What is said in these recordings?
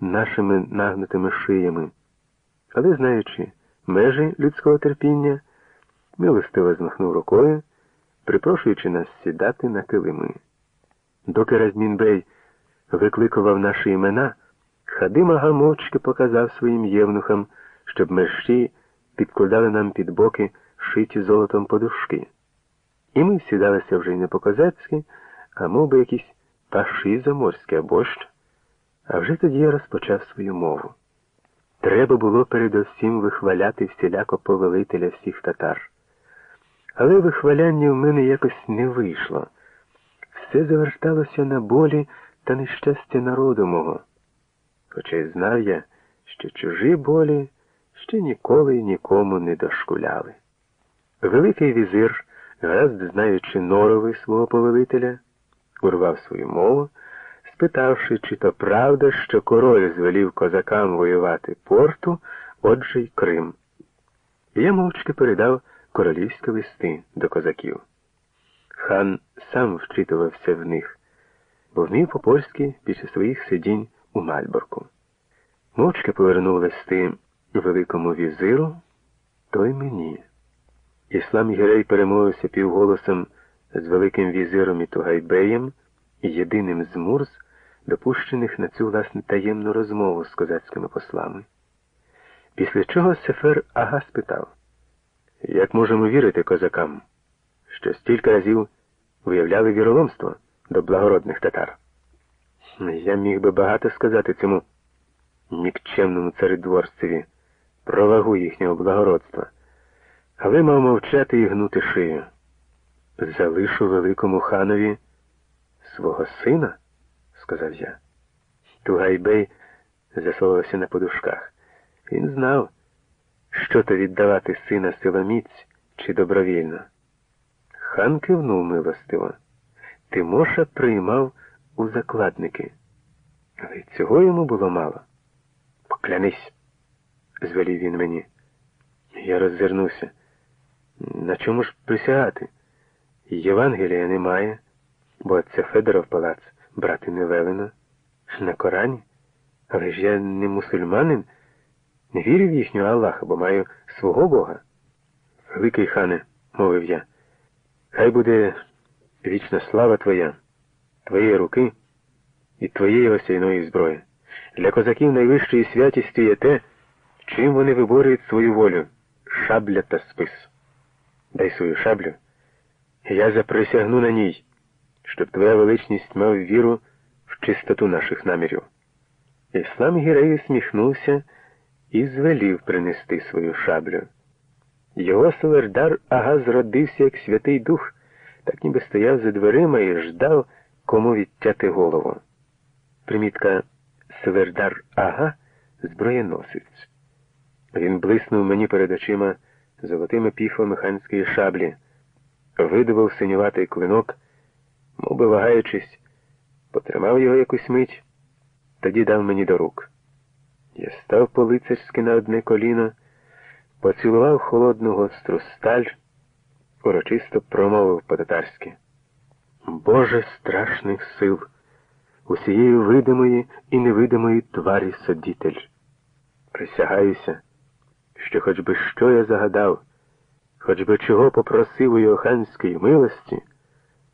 нашими нагнутими шиями. Але, знаючи межі людського терпіння, милостиво змахнув рукою, припрошуючи нас сідати на килими. Доки Размінбей викликував наші імена, Хадима мовчки показав своїм євнухам, щоб мерщі підкладали нам під боки шиті золотом подушки. І ми сідалися вже й не по-козацьки, а мов би якісь паші заморські або що. А вже тоді я розпочав свою мову. Треба було передусім вихваляти всіляко повелителя всіх татар. Але вихваляння в мене якось не вийшло. Все заверталося на болі та нещастя народу мого. Хоча й знав я, що чужі болі ще ніколи нікому не дошкуляли. Великий візир, гаразд знаючи норови свого повелителя, урвав свою мову, спитавши, чи то правда, що король звелів козакам воювати порту, отже й Крим. Я мовчки передав королівські листи до козаків. Хан сам вчитувався в них, бо вмів по-польськи після своїх сидінь у Мальборку. Мовчки повернув листи великому візиру, той мені. Іслам Гірей перемовився півголосом з великим візиром і Тугайбеєм єдиним з мурз, допущених на цю власне таємну розмову з козацькими послами. Після чого Сефер Ага спитав, як можемо вірити козакам, що стільки разів виявляли віроломство до благородних татар? Я міг би багато сказати цьому нікчемному царедворцеві про вагу їхнього благородства, але мав мовчати і гнути шию. Залишу великому ханові свого сина, сказав я. Тугайбей засовувався на подушках. Він знав, що то віддавати сина силоміць чи добровільно. Хан кивнув милостиво. Тимоша приймав у закладники. Але цього йому було мало. Поклянись, звелів він мені. Я роззирнувся. На чому ж присягати? Євангелія немає, бо це Федоров палац брати не велено. На Корані? Але ж я не мусульманин, не вірю в їхнього Аллаха, бо маю свого Бога. Великий хане, мовив я, хай буде вічна слава твоя, твоєї руки і твоєї осяйної зброї. Для козаків найвищою святістю є те, чим вони виборюють свою волю шабля та спис. Дай свою шаблю, я заприсягну на ній, щоб твоя величність мав віру в чистоту наших намірів. Іслам Гірей усміхнувся і звелів принести свою шаблю. Його Селердар ага зродився, як Святий Дух, так ніби стояв за дверима і ждав, кому відтяти голову. Примітка Селердар ага зброєносець. Він блиснув мені перед очима золотими піфами ханської шаблі, видавив синюватий клинок, мов би вагаючись, потримав його якусь мить, тоді дав мені до рук. Я став по-лицарськи на одне коліно, поцілував холодну гостру сталь, урочисто промовив по-татарськи. Боже страшних сил, усієї видимої і невидимої тварі содітель. Присягаюся, що хоч би що я загадав, хоч би чого попросив у Йоханської милості,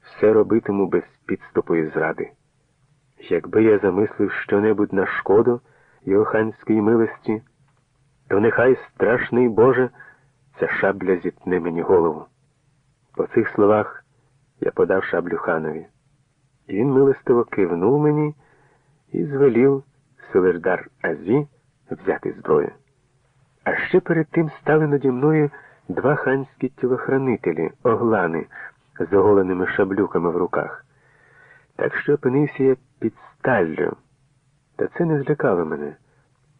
все робитиму без підступу і зради. Якби я замислив щонебудь на шкоду Йоханської милості, то нехай страшний Боже ця шабля зітне мені голову. По цих словах я подав шаблю ханові. Він милостиво кивнув мені і звелів Селердар Азі взяти зброю. А ще перед тим стали наді мною два ханські тілохранителі, оглани, з оголеними шаблюками в руках. Так що опинився я під сталлю. Та це не злякало мене.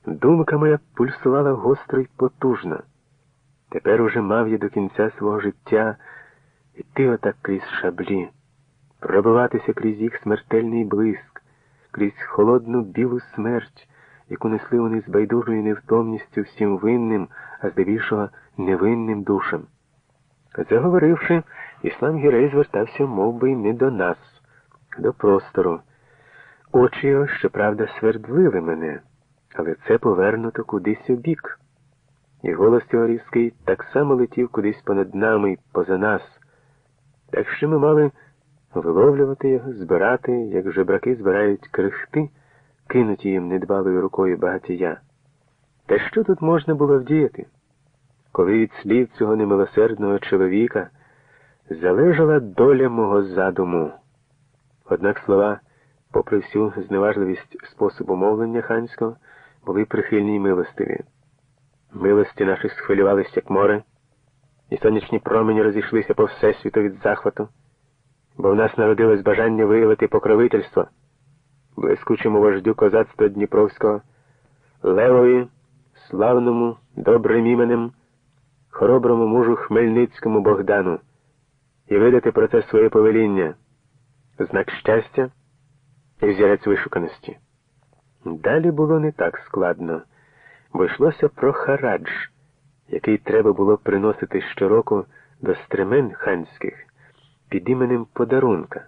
Думка моя пульсувала гостро й потужно. Тепер уже мав я до кінця свого життя йти отак крізь шаблі, пробиватися крізь їх смертельний блиск, крізь холодну білу смерть яку несли вони з байдужою невтомністю всім винним, а здебільшого невинним душам. Заговоривши, іслам Гірей звертався мов би, не до нас, до простору. Очі його, щоправда, свердлили мене. але це повернуто кудись у бік. І голос його різкий так само летів кудись понад нами й поза нас. Так що ми мали виловлювати його, збирати, як жебраки збирають крихти, кинуті їм недбалою рукою багатія. Та що тут можна було вдіяти? Коли від слів цього немилосердного чоловіка залежала доля мого задуму. Однак слова, попри всю зневажливість способу мовлення ханського, були прихильні й милостиві. Милості наші схвилювались, як море, і сонячні промені розійшлися по всесвіту від захвату, бо в нас народилось бажання виявити покровительство блискучому вождю козацтва Дніпровського, Левові, славному, добрим іменем, хороброму мужу Хмельницькому Богдану і видати про це своє повеління, знак щастя і взірець вишуканості. Далі було не так складно, бо йшлося про харадж, який треба було приносити щороку до стремен ханських під іменем подарунка,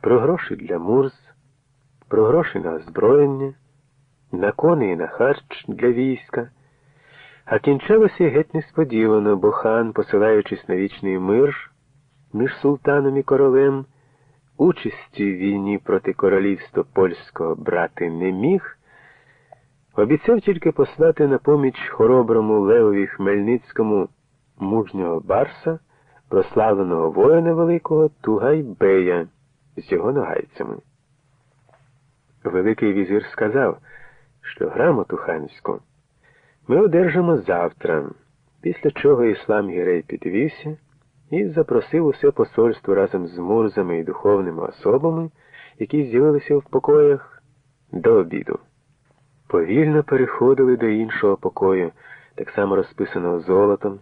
про гроші для мурз, про гроші на озброєння, на кони і на харч для війська. А кінчалося геть несподівано, бо хан, посилаючись на вічний мир між султаном і королем, участі в війні проти королівства польського брати не міг, обіцяв тільки послати на поміч хороброму Левові Хмельницькому мужнього барса, прославленого воїна великого Тугайбея з його ногайцями. Великий візир сказав, що грамоту ханську ми одержимо завтра, після чого іслам Гірей підвівся і запросив усе посольство разом з мурзами і духовними особами, які з'явилися в покоях до обіду. Повільно переходили до іншого покою, так само розписаного золотом.